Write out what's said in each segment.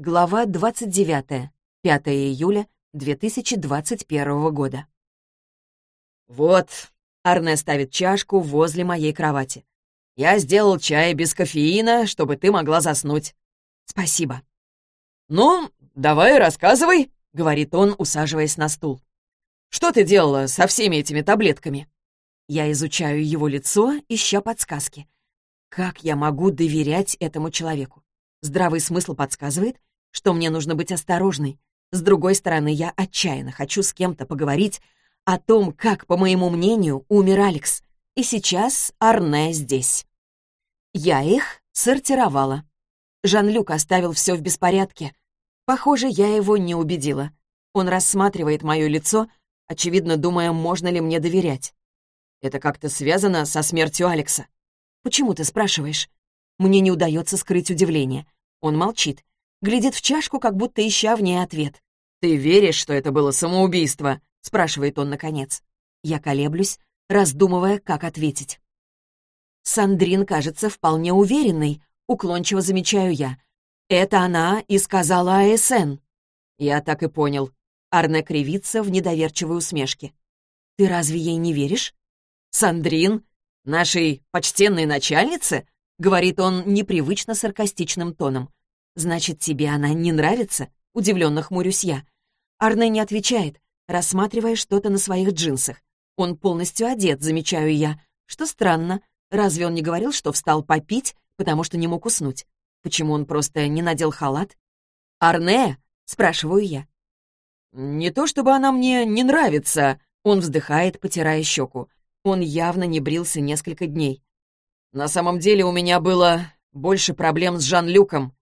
Глава 29. 5 июля 2021 года. «Вот», — Арне ставит чашку возле моей кровати. «Я сделал чай без кофеина, чтобы ты могла заснуть». «Спасибо». «Ну, давай рассказывай», — говорит он, усаживаясь на стул. «Что ты делала со всеми этими таблетками?» Я изучаю его лицо, ища подсказки. Как я могу доверять этому человеку? Здравый смысл подсказывает, что мне нужно быть осторожной. С другой стороны, я отчаянно хочу с кем-то поговорить о том, как, по моему мнению, умер Алекс. И сейчас Арне здесь. Я их сортировала. Жан-Люк оставил все в беспорядке. Похоже, я его не убедила. Он рассматривает мое лицо, очевидно, думая, можно ли мне доверять. Это как-то связано со смертью Алекса. Почему ты спрашиваешь? Мне не удается скрыть удивление. Он молчит глядит в чашку, как будто ища в ней ответ. «Ты веришь, что это было самоубийство?» — спрашивает он наконец. Я колеблюсь, раздумывая, как ответить. Сандрин кажется вполне уверенной, уклончиво замечаю я. Это она и сказала АСН. Я так и понял. Арне кривится в недоверчивой усмешке. Ты разве ей не веришь? Сандрин? Нашей почтенной начальнице? Говорит он непривычно саркастичным тоном. «Значит, тебе она не нравится?» — удивленно хмурюсь я. Арне не отвечает, рассматривая что-то на своих джинсах. Он полностью одет, замечаю я. Что странно, разве он не говорил, что встал попить, потому что не мог уснуть? Почему он просто не надел халат? «Арне?» — спрашиваю я. «Не то чтобы она мне не нравится», — он вздыхает, потирая щеку. Он явно не брился несколько дней. «На самом деле у меня было больше проблем с Жан-Люком.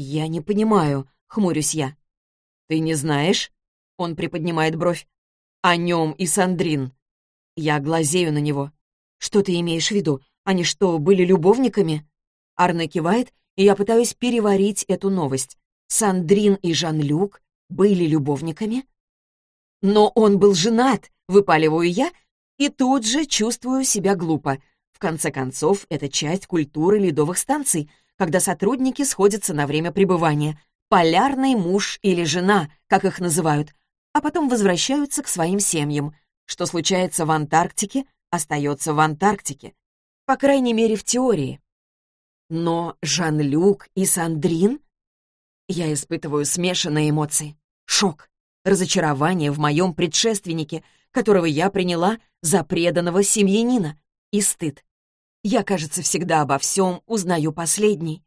«Я не понимаю», — хмурюсь я. «Ты не знаешь?» — он приподнимает бровь. «О нем и Сандрин». Я глазею на него. «Что ты имеешь в виду? Они что, были любовниками?» Арне кивает, и я пытаюсь переварить эту новость. Сандрин и Жан-Люк были любовниками? «Но он был женат», — выпаливаю я, и тут же чувствую себя глупо. В конце концов, это часть культуры ледовых станций — когда сотрудники сходятся на время пребывания, полярный муж или жена, как их называют, а потом возвращаются к своим семьям. Что случается в Антарктике, остается в Антарктике. По крайней мере, в теории. Но Жан-Люк и Сандрин? Я испытываю смешанные эмоции. Шок, разочарование в моем предшественнике, которого я приняла за преданного семьянина, и стыд. Я, кажется, всегда обо всем узнаю последний.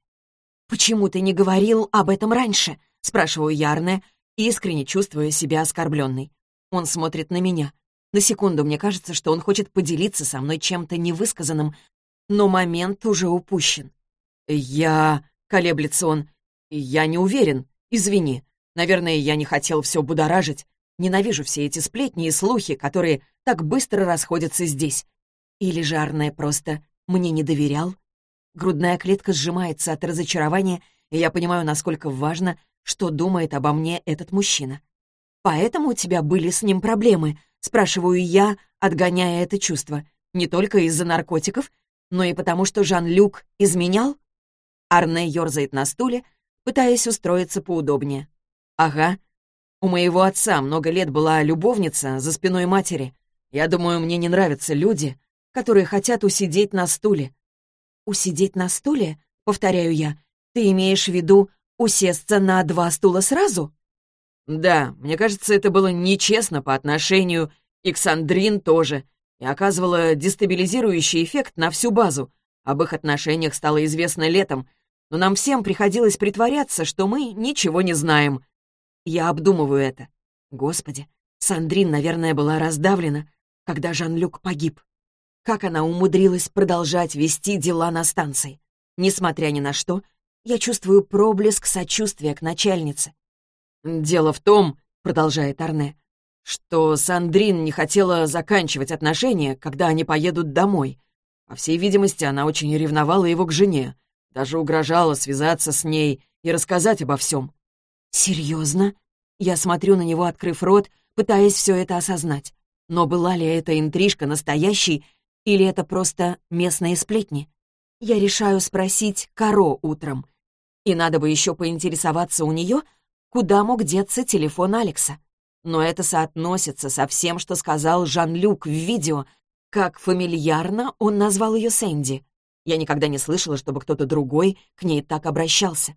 «Почему ты не говорил об этом раньше?» — спрашиваю Ярне, искренне чувствуя себя оскорбленной. Он смотрит на меня. На секунду мне кажется, что он хочет поделиться со мной чем-то невысказанным, но момент уже упущен. «Я...» — колеблется он. «Я не уверен. Извини. Наверное, я не хотел все будоражить. Ненавижу все эти сплетни и слухи, которые так быстро расходятся здесь. Или же Арне просто мне не доверял. Грудная клетка сжимается от разочарования, и я понимаю, насколько важно, что думает обо мне этот мужчина. «Поэтому у тебя были с ним проблемы?» — спрашиваю я, отгоняя это чувство. «Не только из-за наркотиков, но и потому, что Жан-Люк изменял?» Арне ерзает на стуле, пытаясь устроиться поудобнее. «Ага. У моего отца много лет была любовница за спиной матери. Я думаю, мне не нравятся люди, которые хотят усидеть на стуле. «Усидеть на стуле?» — повторяю я. «Ты имеешь в виду усесться на два стула сразу?» «Да, мне кажется, это было нечестно по отношению и к Сандрин тоже, и оказывало дестабилизирующий эффект на всю базу. Об их отношениях стало известно летом, но нам всем приходилось притворяться, что мы ничего не знаем. Я обдумываю это. Господи, Сандрин, наверное, была раздавлена, когда Жан-Люк погиб. Как она умудрилась продолжать вести дела на станции? Несмотря ни на что, я чувствую проблеск сочувствия к начальнице. «Дело в том», — продолжает Арне, что Сандрин не хотела заканчивать отношения, когда они поедут домой. По всей видимости, она очень ревновала его к жене, даже угрожала связаться с ней и рассказать обо всем. «Серьезно?» Я смотрю на него, открыв рот, пытаясь все это осознать. Но была ли эта интрижка настоящей или это просто местные сплетни? Я решаю спросить Каро утром. И надо бы еще поинтересоваться у нее, куда мог деться телефон Алекса. Но это соотносится со всем, что сказал Жан-Люк в видео, как фамильярно он назвал ее Сэнди. Я никогда не слышала, чтобы кто-то другой к ней так обращался.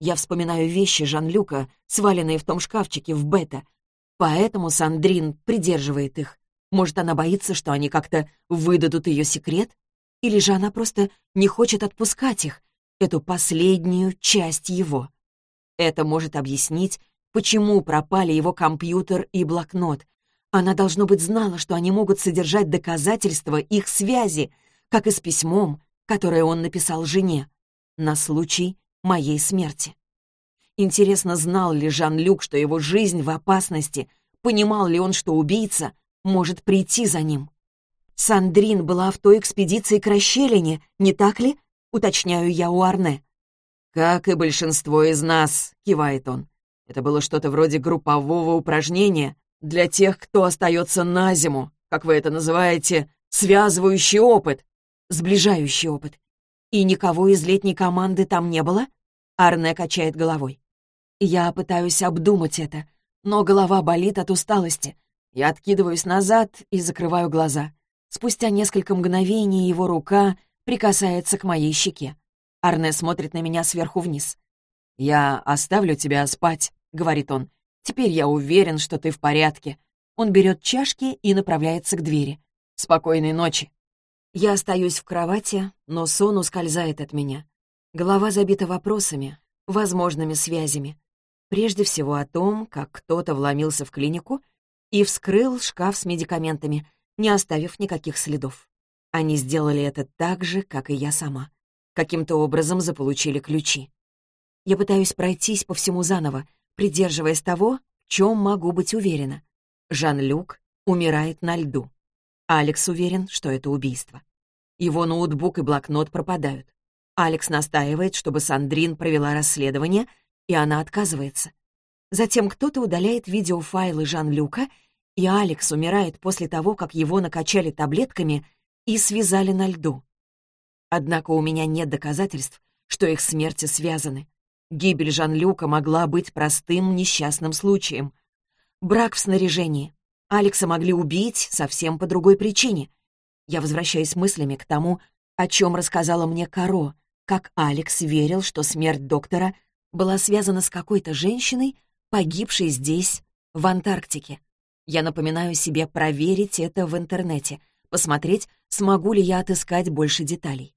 Я вспоминаю вещи Жан-Люка, сваленные в том шкафчике в бета. Поэтому Сандрин придерживает их. Может, она боится, что они как-то выдадут ее секрет? Или же она просто не хочет отпускать их, эту последнюю часть его? Это может объяснить, почему пропали его компьютер и блокнот. Она, должно быть, знала, что они могут содержать доказательства их связи, как и с письмом, которое он написал жене, на случай моей смерти. Интересно, знал ли Жан-Люк, что его жизнь в опасности, понимал ли он, что убийца может прийти за ним. Сандрин была в той экспедиции к расщелине, не так ли? Уточняю я у Арне. «Как и большинство из нас», — кивает он. «Это было что-то вроде группового упражнения для тех, кто остается на зиму, как вы это называете, связывающий опыт, сближающий опыт. И никого из летней команды там не было?» Арне качает головой. Я пытаюсь обдумать это, но голова болит от усталости. Я откидываюсь назад и закрываю глаза. Спустя несколько мгновений его рука прикасается к моей щеке. Арне смотрит на меня сверху вниз. «Я оставлю тебя спать», — говорит он. «Теперь я уверен, что ты в порядке». Он берет чашки и направляется к двери. «Спокойной ночи». Я остаюсь в кровати, но сон ускользает от меня. Голова забита вопросами, возможными связями. Прежде всего о том, как кто-то вломился в клинику и вскрыл шкаф с медикаментами, не оставив никаких следов. Они сделали это так же, как и я сама. Каким-то образом заполучили ключи. Я пытаюсь пройтись по всему заново, придерживаясь того, в чем могу быть уверена. Жан-Люк умирает на льду. Алекс уверен, что это убийство. Его ноутбук и блокнот пропадают. Алекс настаивает, чтобы Сандрин провела расследование, и она отказывается. Затем кто-то удаляет видеофайлы Жан-Люка, и Алекс умирает после того, как его накачали таблетками и связали на льду. Однако у меня нет доказательств, что их смерти связаны. Гибель Жан-Люка могла быть простым несчастным случаем. Брак в снаряжении. Алекса могли убить совсем по другой причине. Я возвращаюсь мыслями к тому, о чем рассказала мне Каро, как Алекс верил, что смерть доктора была связана с какой-то женщиной, погибшей здесь, в Антарктике. Я напоминаю себе проверить это в интернете, посмотреть, смогу ли я отыскать больше деталей.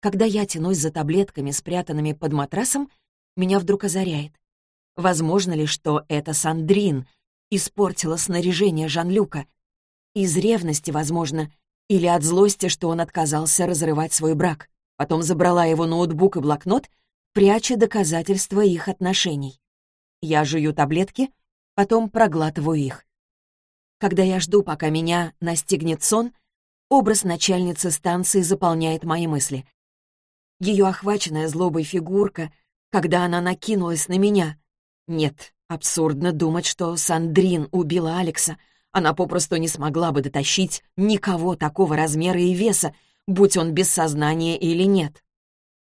Когда я тянусь за таблетками, спрятанными под матрасом, меня вдруг озаряет. Возможно ли, что это Сандрин испортила снаряжение Жан-Люка? Из ревности, возможно, или от злости, что он отказался разрывать свой брак. Потом забрала его ноутбук и блокнот, пряча доказательства их отношений. Я жую таблетки, потом проглатываю их. Когда я жду, пока меня настигнет сон, образ начальницы станции заполняет мои мысли. Ее охваченная злобой фигурка, когда она накинулась на меня. Нет, абсурдно думать, что Сандрин убила Алекса. Она попросту не смогла бы дотащить никого такого размера и веса, будь он без сознания или нет.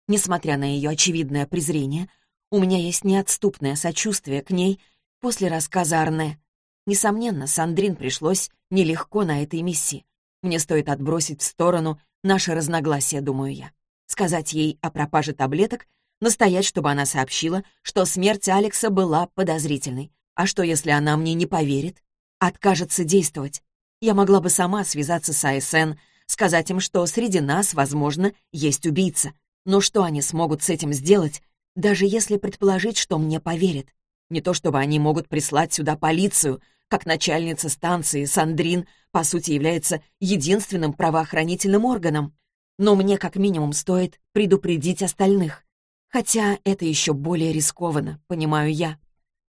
Несмотря на ее очевидное презрение, у меня есть неотступное сочувствие к ней после рассказа Арне. Несомненно, Сандрин пришлось нелегко на этой миссии. Мне стоит отбросить в сторону наше разногласие, думаю я. Сказать ей о пропаже таблеток, настоять, чтобы она сообщила, что смерть Алекса была подозрительной. А что, если она мне не поверит? Откажется действовать? Я могла бы сама связаться с АСН, сказать им, что среди нас, возможно, есть убийца. Но что они смогут с этим сделать, даже если предположить, что мне поверят. Не то чтобы они могут прислать сюда полицию, как начальница станции Сандрин, по сути, является единственным правоохранительным органом. Но мне как минимум стоит предупредить остальных. Хотя это еще более рискованно, понимаю я.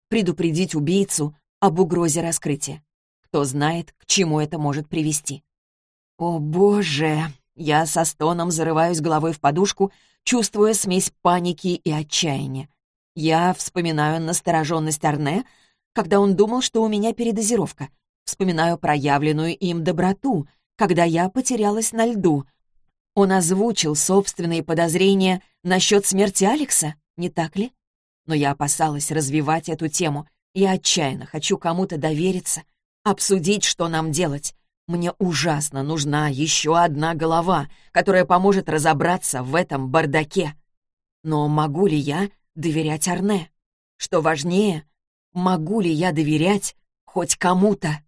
Предупредить убийцу об угрозе раскрытия. Кто знает, к чему это может привести. О, боже! Я со стоном зарываюсь головой в подушку чувствуя смесь паники и отчаяния. Я вспоминаю настороженность Арне, когда он думал, что у меня передозировка. Вспоминаю проявленную им доброту, когда я потерялась на льду. Он озвучил собственные подозрения насчет смерти Алекса? не так ли? Но я опасалась развивать эту тему. Я отчаянно хочу кому-то довериться, обсудить, что нам делать. Мне ужасно нужна еще одна голова, которая поможет разобраться в этом бардаке. Но могу ли я доверять Арне? Что важнее, могу ли я доверять хоть кому-то?